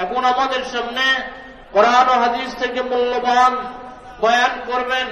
এখন আমাদের সামনে কোরআন ও হাদিস থেকে মূল্যবান বয়ান করবেন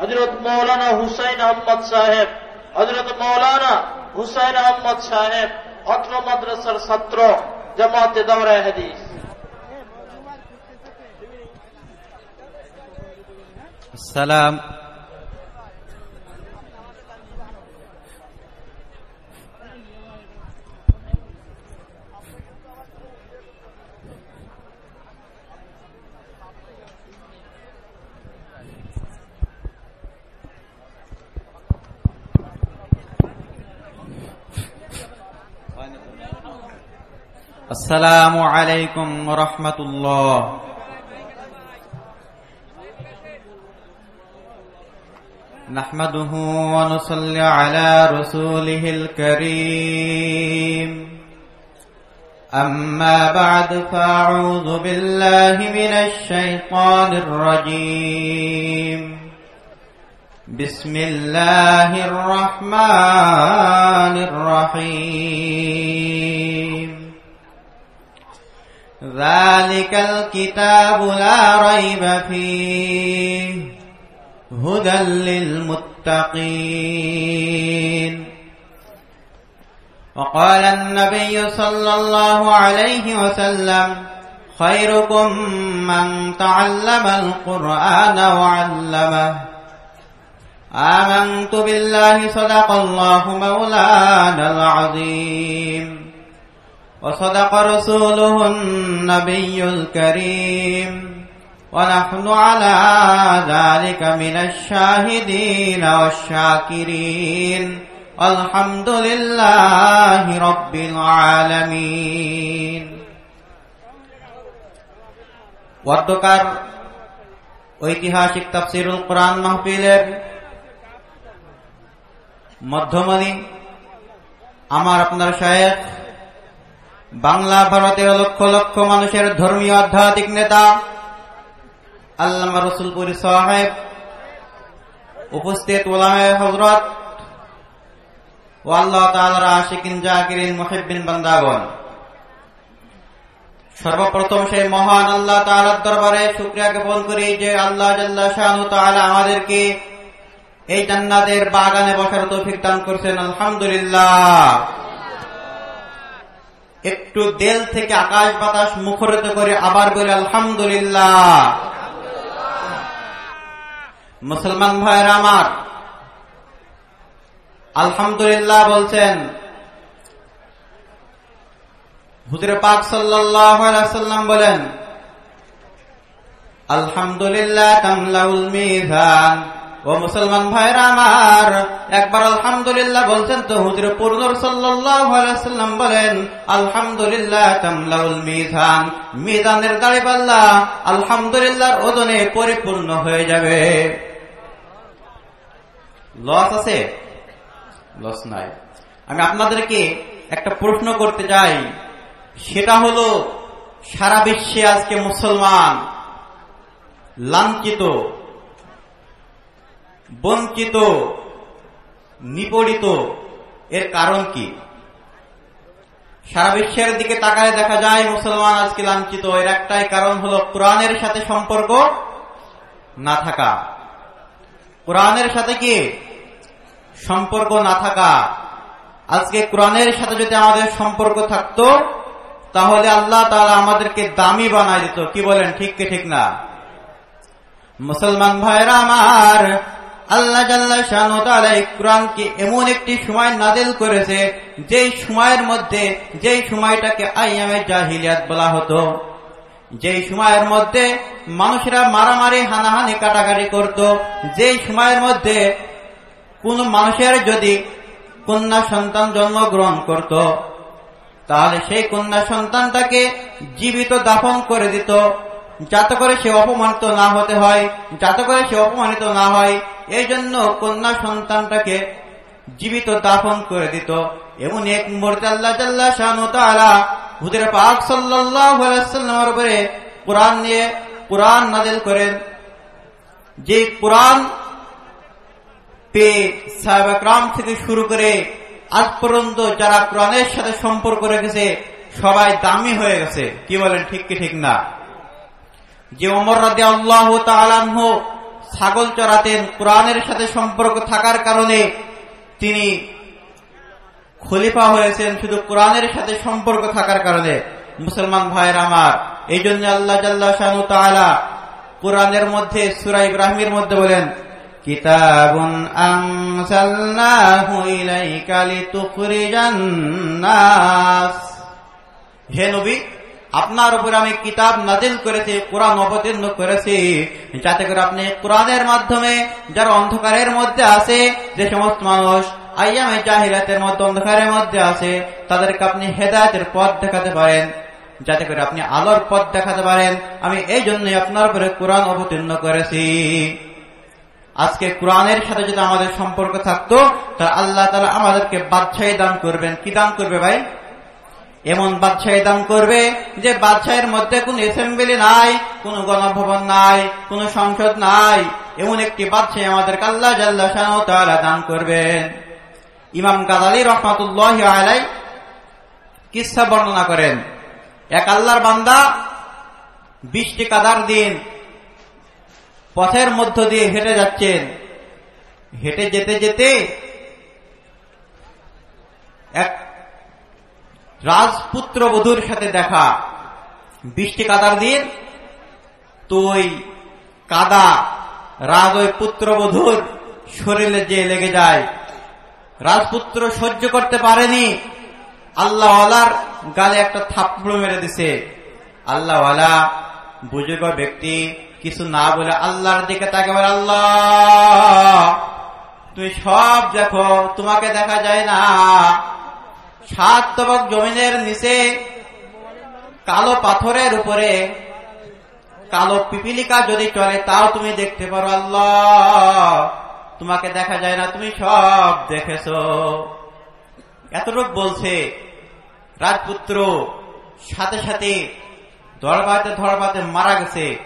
হজরত মৌলানা হুসাইন আহমদ সাহেব হজরত মৌলানা হুসাইন আহমদ সাহেব অত্র মাদ্রাসার ছাত্র জামাতে দাওরায় হাদিস সালাম السلام عليكم ورحمة الله. نحمده ونصلي على رسوله الكريم. أما بعد فأعوذ بالله من الشيطان الرجيم. بسم الله الرحمن الرحيم. ذلك الكتاب لا ريب فيه هدى للمتقين وقال النبي صلى الله عليه وسلم خيركم من تعلم القرآن وعلمه آمنت بالله صدق الله مولانا العظيم وصدق رسوله النبي الكريم ونحن على ذلك من الشاهدين والشاكرين الحمد لله رب العالمين ওয়ার্দকার ঐতিহাসিক তাফসিরুল কোরআন মাহফিলের মধ্যমণি আমার আপনার শায়েখ বাংলা ভারতের লক্ষ লক্ষ মানুষের ধর্মীয় আধ্যাত্মিক নেতা, আল্লামা রসুলপুরি সাহেব, উপস্থিত ওলামে হজরত ও আল্লাহ তালারা আশিকিন জাকিরিন মুহিবিন বান্দাগণ। সর্বপ্রথম সেই মহান আল্লাহ তালার দরবারে শুক্রিয়া জ্ঞাপন করি যে আল্লাহ তালা আমাদেরকে এই জান্নাতের বাগানে বসার তৌফিক দান করছেন। আলহামদুলিল্লাহ। একটু দেল থেকে আকাশ বাতাস মুখরিত করে আবার বলে, আলহামদুলিল্লাহ। মুসলমান ভাইয়ের আমার, আলহামদুলিল্লাহ বলছেন, হুজুর পাক সাল্লাম বলেন, আলহামদুলিল্লাহ তামলাউল মিজান। ও মুসলমান ভাইরা আমার, একবার আলহামদুলিল্লাহ বলছেন তো হুজুর পূর্ণর সাল্লাম বলেন, আলহামদুলিল্লাহ তামলাউল মিজান, মিজানের দাড়ি পাল্লা আলহামদুলিল্লাহর ওজনে পরিপূর্ণ হয়ে যাবে। লস আছে? লস নাই। আমি আপনাদেরকে একটা প্রশ্ন করতে চাই, সেটা হলো, সারা বিশ্বে আজকে মুসলমান লাঞ্ছিত বঞ্চিত, নিপড়িত, এর কারণ কি? সারা বিশ্বের দিকে তাকায় দেখা যায় মুসলমান আজকে লাঞ্ছিত। এর একটাই কারণ হলো কোরআনের সাথে সম্পর্ক না থাকা। কোরআনের সাথে কি? সম্পর্ক না থাকা। আজকে কোরআনের সাথে যদি আমাদের সম্পর্ক থাকতো, তাহলে আল্লাহ তারা আমাদেরকে দামি বানায় দিত। কি বলেন, ঠিক কি ঠিক না? মুসলমান ভাইরা আমার আল্লাহ জাল্লা কোরআনকে এমন একটি সময় নাদিল করেছে, যেই সময়ের মধ্যে, যেই সময়টাকে আইয়ামে জাহিলিয়াত বলা হতো। যেই সময়ের মধ্যে মানুষেরা মারামারি, হানাহানি, কাটাকাটি করত, যেই সময়ের মধ্যে কোন মানুষের যদি কন্যা সন্তান জন্মগ্রহণ করত, তাহলে সেই কন্যা সন্তানটাকে জীবিত দাফন করে দিত, যাতে করে সে অপমানিত না হতে হয়, যাতে করে সে অপমানিত না হয়। এই জন্য কন্যা সন্তানটাকে জীবিত দাফন করে দিত। এমন এক মুহূর্তে পাক সাল্লাল্লাহু সাল্লামের উপরে কোরআন নিয়ে কোরআন নাযিল করেন। যে কোরআন পে সাহাবাকরাম থেকে শুরু করে আজ পর্যন্ত যারা কোরআনের সাথে সম্পর্ক রেখেছে, সবাই দামি হয়ে গেছে। কি বলেন, ঠিক কি ঠিক না? যে অমর রাতে আল্লাহ তালাহ ছাগল চড়াতেন, কোরআনের সাথে সম্পর্ক থাকার কারণে তিনি খলিফা হয়েছেন, শুধু কোরআনের সাথে সম্পর্ক থাকার কারণে। মুসলমান ভাইয়ের আমার, এই জন্য আল্লাহ জাল্লাহ কোরআনের মধ্যে, সুরা ইব্রাহিমের মধ্যে বলেন হে নবী আপনার উপর আমি কিতাব নাজিল করেছি, কোরআন অবতীর্ণ করেছি। যাতে করে আপনি কোরআনের মাধ্যমে যারা অন্ধকারের মধ্যে আছে, যে সমস্ত মানুষ আইয়ামে জাহিরাতের মধ্যে, অন্ধকারের মধ্যে আছে, তাদেরকে আপনি হেদায়তের পথ দেখাতে পারেন। যাতে করে আপনি আলোর পথ দেখাতে পারেন। আমি এই জন্যই আপনার উপরে কোরআন অবতীর্ণ করেছি। আজকে কোরআনের সাথে যদি আমাদের সম্পর্ক থাকতো, তাহলে আল্লাহ তালা আমাদেরকে বাদশাহী দান করবেন। কি দান করবে ভাই? এমন বাদশাহী দান করবে যে বাদশাহের মধ্যে কোন অ্যাসেম্বলি নাই, কোন গণভবন নাই, কোন সংসদ নাই। এমন একটি বাদশাহী আমাদের আল্লাহ জাল্লাহ দান করবেন। ইমাম গাদালি রহমাতুল্লাহ আলাই কিসা বর্ণনা করেন, এক আল্লাহর বান্দা বৃষ্টি কাদার দিন পথের মধ্য দিয়ে হেঁটে যাচ্ছেন। হেঁটে যেতে যেতে এক রাজপুত্র বধুর সাথে দেখা। বৃষ্টি কাদার দিন তো ওই কাদা রাজ ওই পুত্রবধূর শরীরে যে লেগে যায়। রাজপুত্র সহ্য করতে পারেনি। আল্লাহওয়ালার গালে একটা থাপ্পড় মেরে দিছে। আল্লাহওয়ালা বুজুর্গ ব্যক্তি কিছু না বলে আল্লাহর দিকে তাকে বলে, আল্লাহ, তুমি সব দেখো, তোমাকে দেখা যায় না। সাত তবক জমিনের নিচে কালো পাথরের উপরে কালো পিপিলিকা যদি চলে, তাও তুমি দেখতে পারো আল্লাহ। তোমাকে দেখা যায় না, তুমি সব দেখেছ। এতটুক বলছে রাজপুত্র। সাথে সাথে ধরবাতে ধরবাতে মারা গেছে।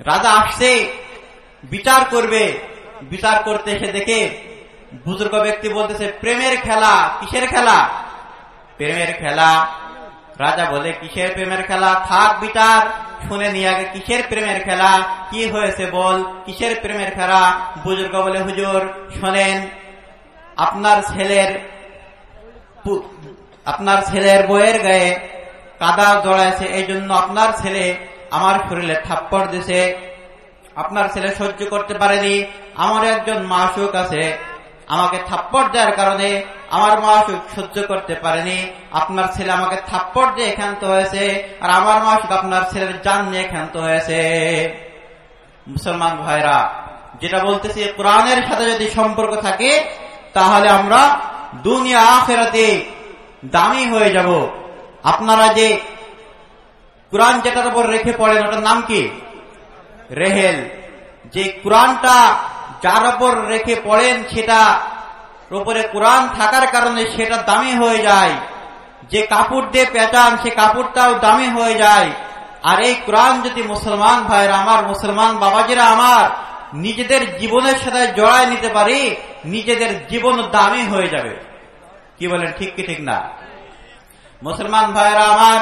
রাজা আসছে, বিচার করবে। বিচার করতে এসে দেখে বুজুর্গ ব্যক্তি বলতেছে, প্রেমের খেলা, কিসের খেলা? প্রেমের খেলা? রাজা বলে, কিসের প্রেমের খেলা? থাক বিচার শুনে নিয়ে আগে, কিসের প্রেমের খেলা? কি হয়েছে বল? কিসের প্রেমের খেলা? বুজুর্গ বলে, হুজুর, শোনেন, আপনার ছেলের আপনার ছেলের বইয়ের গায়ে কাদা জড়াইছে এই জন্য আপনার ছেলে আমার শরীরে থাপ্পড় দিছে। আপনার ছেলে সহ্য করতে পারেনি। আমার একজন মাসুক আছে আমাকে থাপ্পড় দেওয়ার কারণে আমার মাসুক সহ্য করতে পারেনি। আপনার ছেলে আমাকে থাপ্পড় দিয়ে ক্ষান্ত হয়েছে, আর আমার মাসুক আপনার ছেলের জান নিয়ে ক্ষান্ত হয়েছে। মুসলমান ভাইরা, যেটা বলতেছি, কোরআনের সাথে যদি সম্পর্ক থাকে, তাহলে আমরা দুনিয়া আখেরাতে দামি হয়ে যাব। আপনারা যে কোরআন যেটার উপর রেখে পড়েন, ওটার নাম কি? রেহেল। যে কোরআনটা যার ওপর রেখে পড়েন সেটা উপরে কোরআন থাকার কারণে সেটা দামি হয়ে যায়। যে কাপড় দিয়ে পেঁচান, সে কাপড়টাও দামি হয়ে যায়। আর এই কোরআন যদি মুসলমান ভাইরা আমার, মুসলমান বাবাজিরা আমার, নিজেদের জীবনের সাথে জড়ায় নিতে পারি, নিজেদের জীবন দামি হয়ে যাবে। কি বলেন, ঠিক কি, ঠিক না? মুসলমান ভাইরা আমার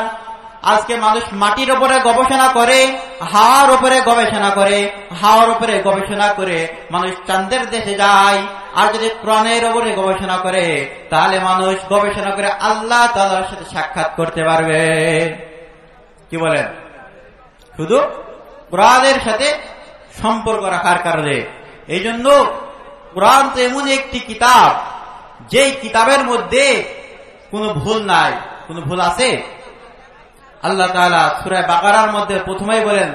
আজকে মানুষ মাটির উপরে গবেষণা করে, হাওয়ার উপরে গবেষণা করে, হাওয়ার উপরে গবেষণা করে মানুষ চান্দের দেশে যায়, আর যদি প্রাণের উপরে গবেষণা করে, তাহলে মানুষ গবেষণা করে আল্লাহ তালার সাথে সাক্ষাৎ করতে পারবে। কি বলেন? শুধু প্রাণের সাথে সম্পর্ক রাখার কারণে। এই জন্য কোরআন তো এমন একটি কিতাব, যেই কিতাবের মধ্যে কোনো ভুল নাই, কোনো ভুল আছে? আল্লাহ তালা সুরায় বাকারার মধ্যে প্রথমেই বলেন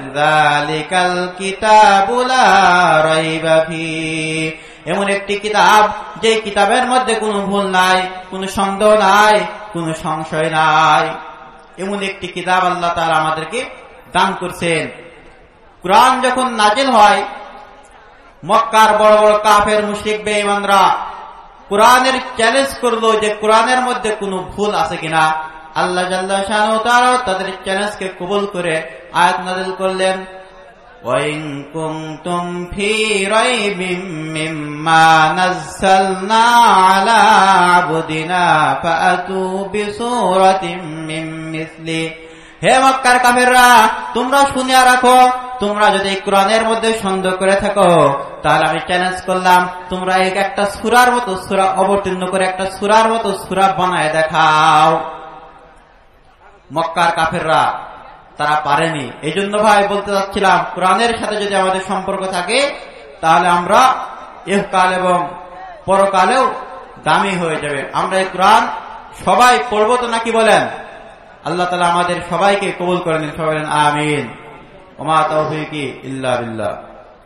এমন একটি কিতাব যে কিতাবের মধ্যে কোনো ভুল নাই, কোনো সন্দেহ নাই, কোনো সংশয় নাই। এমন একটি কিতাব আল্লাহ তালা আমাদেরকে দান করছেন। কোরআন যখন নাজিল হয়, মক্কার বড় বড় কাফের মুশিক বেঈমানরা কোরআনের চ্যালেঞ্জ করল যে কোরআনের মধ্যে কোনো ভুল আছে কিনা। আল্লাহ তারাও তাদের চ্যালেঞ্জকে কবুল করে আয়াত নাজিল করলেন وإن كنتم في ريب مما نزلنا على عبدنا فأتوا بسورة من مثله হে মক্কার কাফেররা তোমরা শুনিয়া রাখো তোমরা যদি কোরআনের মধ্যে সন্দেহ করে থাকো তাহলে আমি চ্যালেঞ্জ করলাম তোমরা এক একটা সুরার মতো সুরা অবতীর্ণ করে একটা সুরার মতো সুরা বানায় দেখাও মক্কার কাফেররা, তারা পারেনি। এই জন্য ভাই বলতে চাচ্ছিলাম, কোরআনের সাথে যদি আমাদের সম্পর্ক থাকে, তাহলে আমরা ইহকাল এবং পরকালেও দামি হয়ে যাবে। আমরা এই কোরআন সবাই পড়ব তো নাকি বলেন? আল্লাহ তালা আমাদের সবাইকে কবুল করে নিন, সবাই আমিন। ওমা তৌফিকি ইল্লা বিল্লাহ।